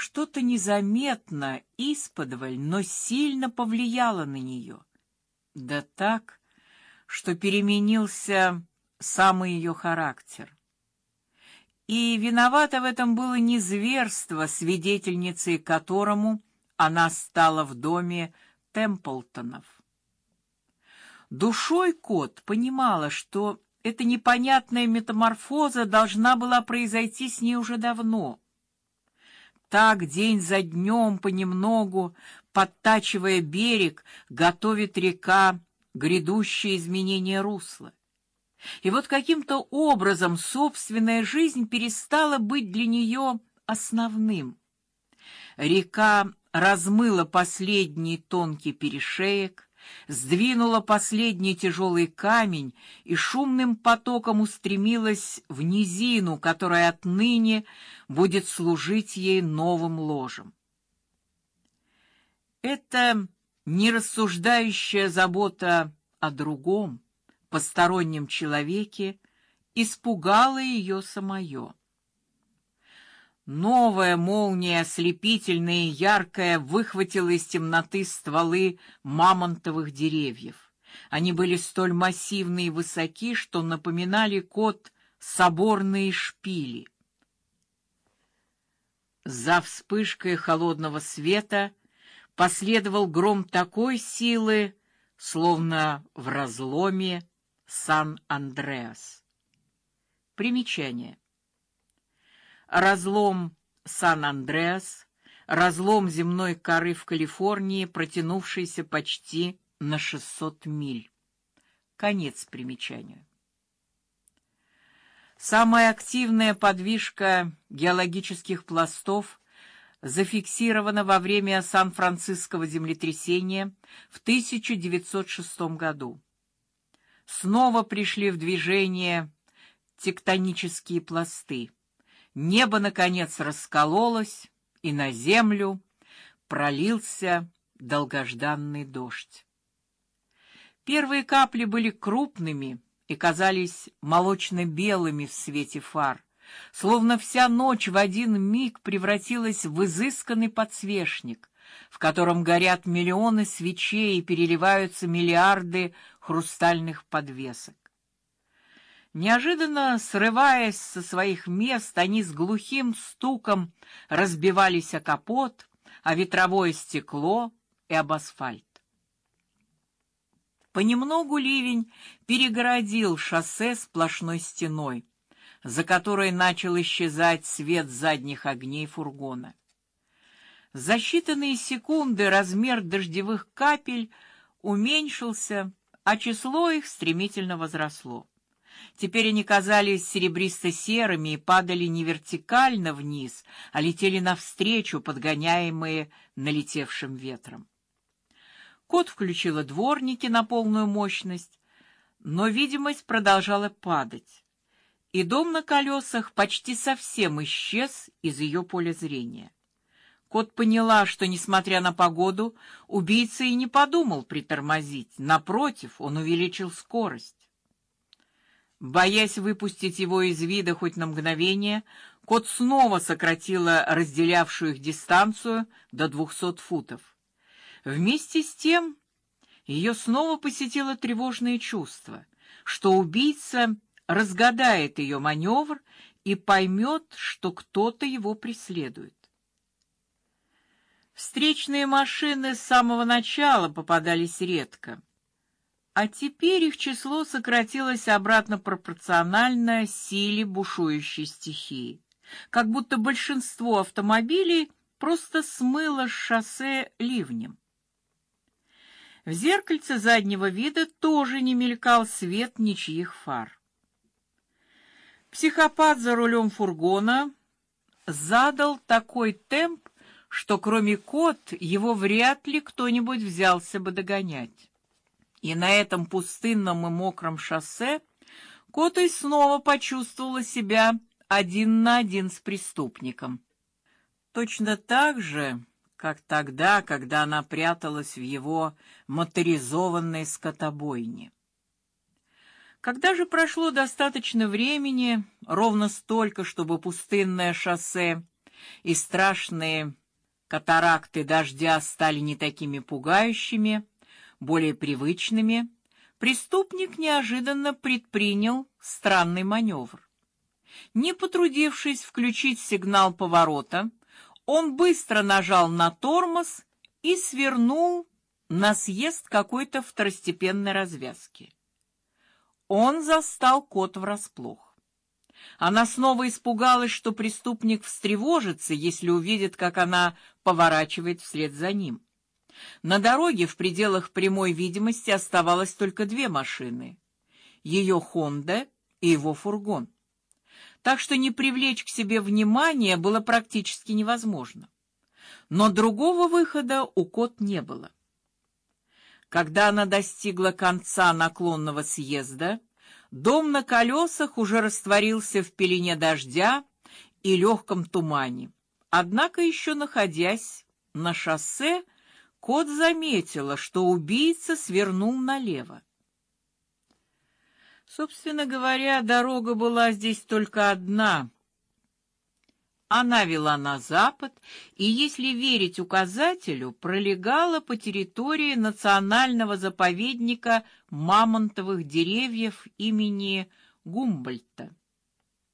что-то незаметно, исподволь, но сильно повлияло на нее. Да так, что переменился самый ее характер. И виновато в этом было не зверство, свидетельницей которому она стала в доме Темплтонов. Душой кот понимала, что эта непонятная метаморфоза должна была произойти с ней уже давно. Так день за днем понемногу, подтачивая берег, готовит река грядущее изменение русла. И вот каким-то образом собственная жизнь перестала быть для нее основным. Река размыла последний тонкий перешеек, сдвинула последний тяжелый камень и шумным потоком устремилась в низину, которая отныне будет служить ей новым ложем. Это нерассуждающая забота о другом, постороннем человеке испугала ее самое. Новая молния, ослепительная и яркая, выхватила из темноты стволы мамонтовых деревьев. Они были столь массивны и высоки, что напоминали кот соборные шпили. За вспышкой холодного света последовал гром такой силы, словно в разломе Сан-Андреас. Примечание разлом Сан-Андреас, разлом земной коры в Калифорнии, протянувшийся почти на 600 миль. Конец примечания. Самая активная подвижка геологических пластов зафиксирована во время Сан-Франциского землетрясения в 1906 году. Снова пришли в движение тектонические пласты. Небо наконец раскололось, и на землю пролился долгожданный дождь. Первые капли были крупными и казались молочно-белыми в свете фар, словно вся ночь в один миг превратилась в изысканный подсвечник, в котором горят миллионы свечей и переливаются миллиарды хрустальных подвесок. Неожиданно срываясь со своих мест, они с глухим стуком разбивались о капот, о ветровое стекло и об асфальт. Понемногу ливень перегородил шоссе сплошной стеной, за которой начал исчезать свет задних огней фургона. За считанные секунды размер дождевых капель уменьшился, а число их стремительно возросло. Теперь они казались серебристо-серыми и падали не вертикально вниз, а летели навстречу, подгоняемые налетевшим ветром. Кот включила дворники на полную мощность, но видимость продолжала падать, и дом на колесах почти совсем исчез из ее поля зрения. Кот поняла, что, несмотря на погоду, убийца и не подумал притормозить. Напротив, он увеличил скорость. Боясь выпустить его из вида хоть на мгновение, кот снова сократила разделявшую их дистанцию до двухсот футов. Вместе с тем ее снова посетило тревожное чувство, что убийца разгадает ее маневр и поймет, что кто-то его преследует. Встречные машины с самого начала попадались редко а теперь их число сократилось обратно пропорционально силе бушующей стихии, как будто большинство автомобилей просто смыло с шоссе ливнем. В зеркальце заднего вида тоже не мелькал свет ничьих фар. Психопат за рулем фургона задал такой темп, что кроме кот его вряд ли кто-нибудь взялся бы догонять. И на этом пустынном и мокром шоссе Котой снова почувствовала себя один на один с преступником. Точно так же, как тогда, когда она пряталась в его моторизованной скотобойне. Когда же прошло достаточно времени, ровно столько, чтобы пустынное шоссе и страшные катаракты дождя стали не такими пугающими, более привычными, преступник неожиданно предпринял странный маневр. Не потрудившись включить сигнал поворота, он быстро нажал на тормоз и свернул на съезд какой-то второстепенной развязки. Он застал кот врасплох. Она снова испугалась, что преступник встревожится, если увидит, как она поворачивает вслед за ним. На дороге в пределах прямой видимости оставалось только две машины: ее Honda и его фургон. Так что не привлечь к себе внимания было практически невозможно. Но другого выхода у Кот не было. Когда она достигла конца наклонного съезда, дом на колесах уже растворился в пелене дождя и легком тумане. Однако еще находясь на шоссе, Кот заметила, что убийца свернул налево. Собственно говоря, дорога была здесь только одна. Она вела на запад, и, если верить указателю, пролегала по территории национального заповедника мамонтовых деревьев имени Гумбольдта.